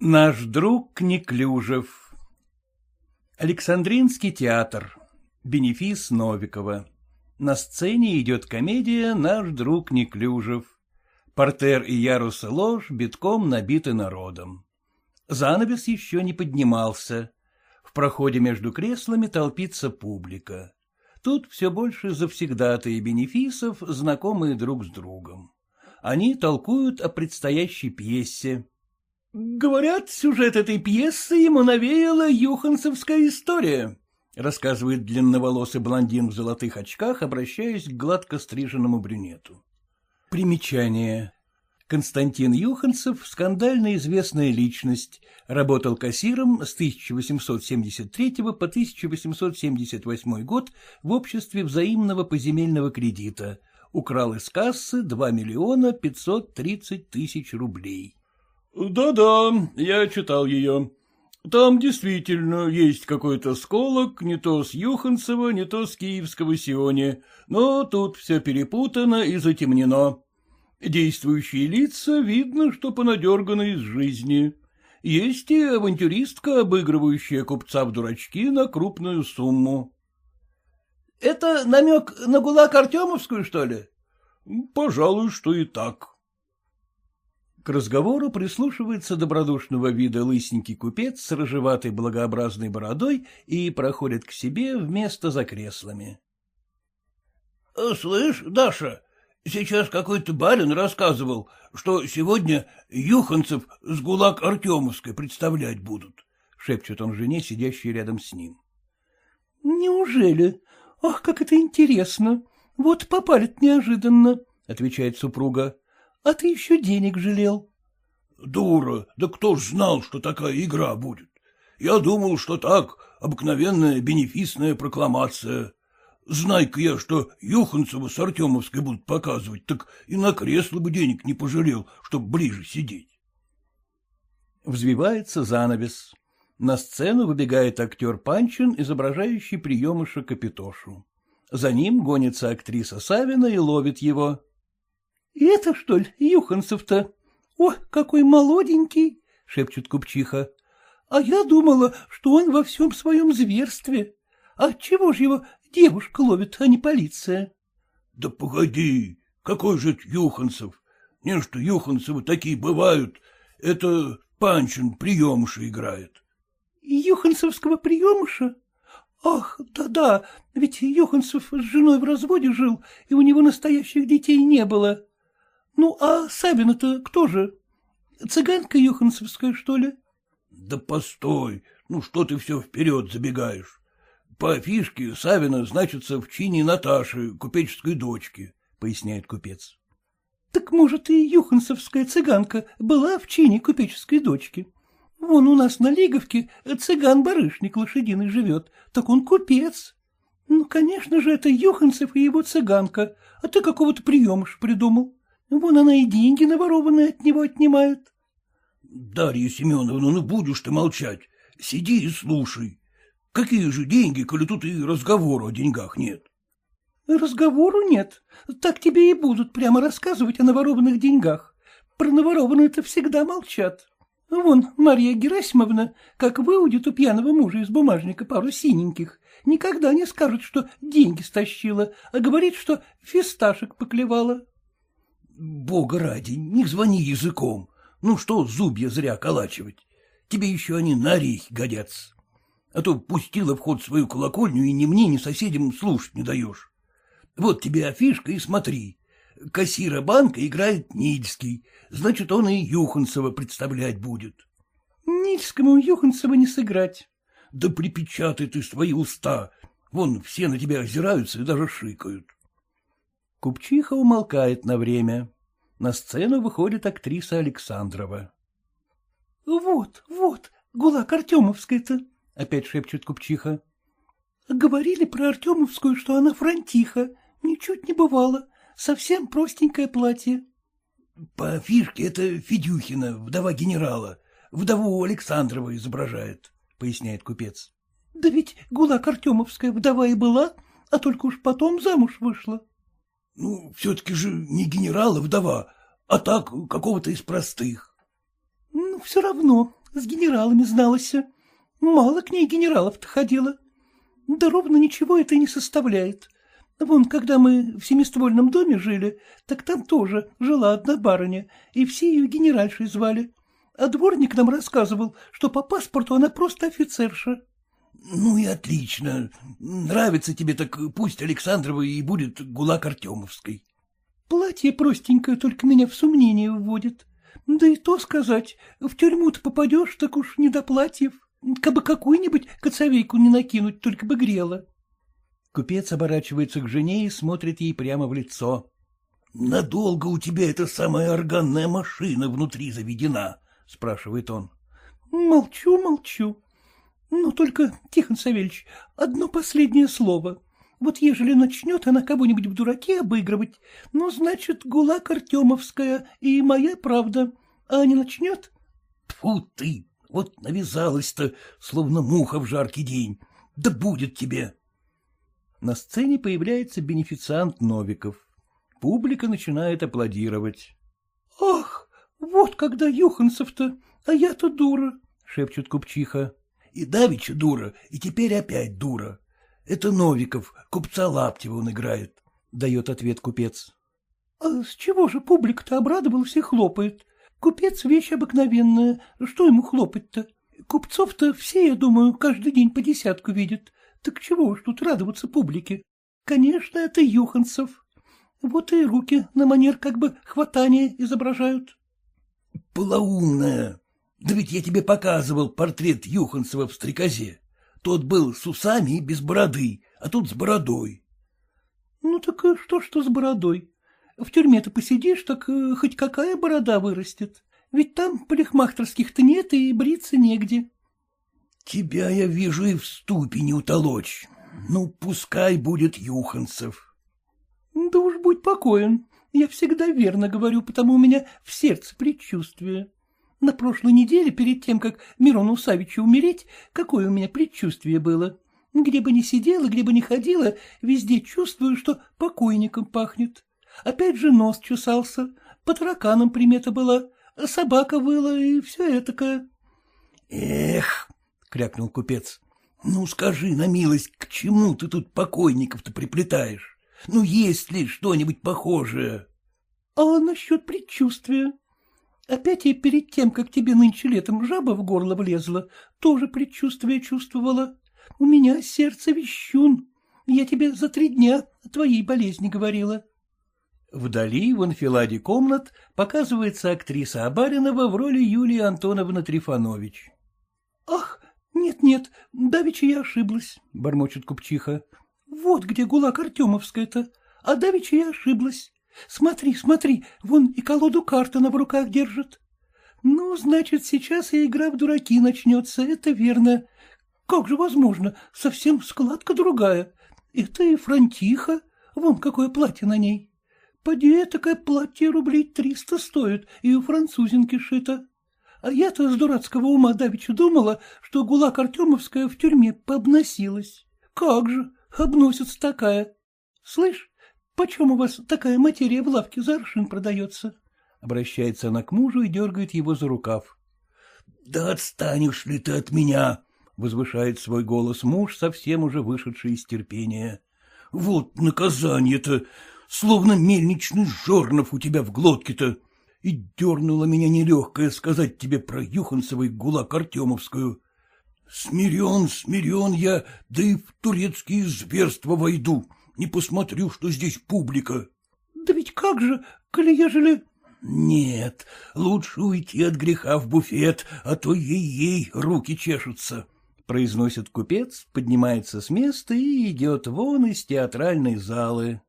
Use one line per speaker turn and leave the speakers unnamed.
Наш друг Неклюжев Александринский театр. Бенефис Новикова. На сцене идет комедия «Наш друг Неклюжев». Портер и ярусы ложь битком набиты народом. Занавес еще не поднимался. В проходе между креслами толпится публика. Тут все больше завсегдатые бенефисов, знакомые друг с другом. Они толкуют о предстоящей пьесе. — Говорят, сюжет этой пьесы ему навеяла юхансовская история, — рассказывает длинноволосый блондин в золотых очках, обращаясь к гладко стриженному брюнету. Примечание. Константин Юханцев — скандально известная личность, работал кассиром с 1873 по 1878 год в обществе взаимного поземельного кредита, украл из кассы 2 миллиона 530 тысяч рублей. Да-да, я читал ее. Там действительно есть какой-то сколок, не то с Юханцева, не то с Киевского Сионе, но тут все перепутано и затемнено. Действующие лица видно, что понадерганы из жизни. Есть и авантюристка, обыгрывающая купца в дурачки на крупную сумму. — Это намек на ГУЛАГ Артемовскую, что ли? — Пожалуй, что и так. Разговору прислушивается добродушного вида лысенький купец с рыжеватой благообразной бородой и проходит к себе вместо за креслами. — Слышь, Даша, сейчас какой-то барин рассказывал, что сегодня Юханцев с ГУЛАГ Артемовской представлять будут, — шепчет он жене, сидящей рядом с ним.
— Неужели? Ах, как это интересно! Вот попали неожиданно, — отвечает супруга а ты еще денег жалел.
— Дура, да кто ж знал, что такая игра будет? Я думал, что так, обыкновенная бенефисная прокламация. Знай-ка я, что Юханцева с Артемовской будут показывать, так и на кресло бы денег не пожалел, чтоб ближе сидеть.
Взвивается занавес. На сцену выбегает актер Панчин, изображающий приемыша Капитошу. За ним гонится актриса Савина и ловит его.
— Это, что ли, Юханцев-то? О, какой молоденький! — шепчет купчиха. — А я думала, что он во всем своем зверстве. А чего ж его девушка ловит, а не полиция?
— Да погоди, какой же это Юханцев? Не, что Юханцевы такие бывают. Это Панчин приемыша играет.
— Юханцевского приемыша? Ах, да-да, ведь Юханцев с женой в разводе жил, и у него настоящих детей не было. Ну, а Сабина-то кто же? Цыганка Юханцевская, что ли?
— Да постой, ну что ты все вперед забегаешь? По афишке Савина значится в чине Наташи, купеческой дочки, — поясняет купец.
— Так, может, и юханцевская цыганка была в чине купеческой дочки? Вон у нас на Лиговке цыган-барышник лошадиный живет, так он купец. Ну, конечно же, это Юханцев и его цыганка, а ты какого-то приемыш придумал. Вон она и деньги наворованные от него отнимает.
— Дарья Семеновна, ну будешь ты молчать. Сиди и слушай. Какие же деньги, коли тут и разговора о деньгах нет?
— Разговору нет. Так тебе и будут прямо рассказывать о наворованных деньгах. Про наворованные-то всегда молчат. Вон Марья Герасимовна, как выудит у пьяного мужа из бумажника пару синеньких, никогда не скажет, что деньги стащила, а говорит, что фисташек поклевала.
Бога ради, не звони языком. Ну что зубья зря колачивать? Тебе еще они на орехи годятся. А то пустила в ход свою колокольню и ни мне, ни соседям слушать не даешь. Вот тебе афишка и смотри. Кассира банка играет Нильский, значит, он и Юханцева представлять будет.
Нильскому Юханцева не сыграть.
Да припечатай ты свои уста. Вон все на тебя озираются и даже шикают.
Купчиха умолкает на время. На сцену выходит актриса Александрова.
— Вот, вот, гулак Артемовская-то, — опять шепчет купчиха. — Говорили про Артемовскую, что она фронтиха. Ничуть не бывало. Совсем простенькое платье.
— По афишке это Федюхина, вдова генерала. Вдову Александрова изображает, — поясняет купец.
— Да ведь гулак Артемовская вдова и была, а только уж потом замуж вышла.
Ну, все-таки же не генерал, а вдова, а так какого-то из простых.
Ну, все равно, с генералами зналась. Мало к ней генералов-то ходило. Да ровно ничего это не составляет. Вон, когда мы в семиствольном доме жили, так там тоже жила одна барыня, и все ее генеральшей звали. А дворник нам рассказывал, что по паспорту она просто офицерша.
— Ну и отлично. Нравится тебе, так пусть Александрова и будет гулак Артемовской.
— Платье простенькое только меня в сомнение вводит. Да и то сказать, в тюрьму-то попадешь, так уж не до платьев. Кабы какую-нибудь коцовейку не накинуть, только бы грело.
Купец оборачивается к жене и смотрит ей прямо в лицо.
— Надолго у тебя эта самая органная машина внутри заведена? — спрашивает он.
— Молчу, молчу. Ну, только, Тихон Савельевич, одно последнее слово. Вот ежели начнет она кого-нибудь в дураке обыгрывать, ну, значит, гулак Артемовская и моя правда. А не начнет?
Тьфу ты! Вот навязалась-то, словно муха в жаркий день. Да будет тебе!
На сцене появляется бенефициант Новиков. Публика начинает аплодировать.
— Ах, вот когда Юханцев-то, а я-то дура, — шепчет купчиха.
— И давеча дура, и теперь опять дура. Это Новиков, купца Лаптева он играет, — дает ответ купец.
— А с чего же публика-то обрадовалась и хлопает? Купец — вещь обыкновенная, что ему хлопать-то? Купцов-то все, я думаю, каждый день по десятку видят. Так чего уж тут радоваться публике? Конечно, это Юханцев. Вот и руки на манер как бы хватания изображают.
— Полоумная! Да ведь я тебе показывал портрет Юханцева в стрекозе. Тот был с усами и без бороды, а тут с бородой.
— Ну так что что с бородой? В тюрьме-то посидишь, так э, хоть какая борода вырастет. Ведь там парикмахтерских-то нет и бриться негде.
Тебя я вижу и в ступе не утолочь. Ну, пускай будет Юханцев.
Да уж будь покоен. Я всегда верно говорю, потому у меня в сердце предчувствие. На прошлой неделе, перед тем, как Мирону Савичу умереть, какое у меня предчувствие было. Где бы ни сидела, где бы ни ходила, везде чувствую, что покойником пахнет. Опять же нос чесался, по тараканам примета была, собака выла и все этакое.
Эх, — крякнул купец. — Ну, скажи на милость, к чему ты тут покойников-то приплетаешь? Ну, есть ли что-нибудь похожее?
— А насчет предчувствия? Опять я перед тем, как тебе нынче летом жаба в горло влезла, тоже предчувствие чувствовала. У меня сердце вещун. Я тебе за три дня о твоей болезни говорила.
Вдали, в анфиладе комнат, показывается актриса Абаринова в роли Юлии Антоновны Трифонович.
— Ах, нет-нет, давеча я ошиблась, — бормочет купчиха. — Вот где гулак Артемовская-то, а давеча я ошиблась. Смотри, смотри, вон и колоду карт она в руках держит. Ну, значит, сейчас и игра в дураки начнется, это верно. Как же возможно, совсем складка другая. Это и фронтиха, вон какое платье на ней. Поди, такое платье рублей триста стоит, и у французинки шито. А я-то с дурацкого ума давеча думала, что гулак Артемовская в тюрьме пообносилась. Как же, обносится такая. Слышь, почем у вас такая материя в лавке за аршин продается?
Обращается она к мужу и дергает его за рукав.
— Да отстанешь ли ты от меня? — возвышает свой голос муж, совсем уже вышедший из терпения. — Вот наказание-то, словно мельничный жорнов у тебя в глотке-то и дернула меня нелегкое сказать тебе про Юханцевой гулак Артемовскую. Смирен, смирен я, да и в турецкие зверства войду, не посмотрю, что здесь публика.
— Да ведь как же, коли ежели...
— Нет, лучше уйти от греха в буфет, а то ей-ей руки чешутся, —
произносит купец, поднимается с места и идет вон из театральной залы.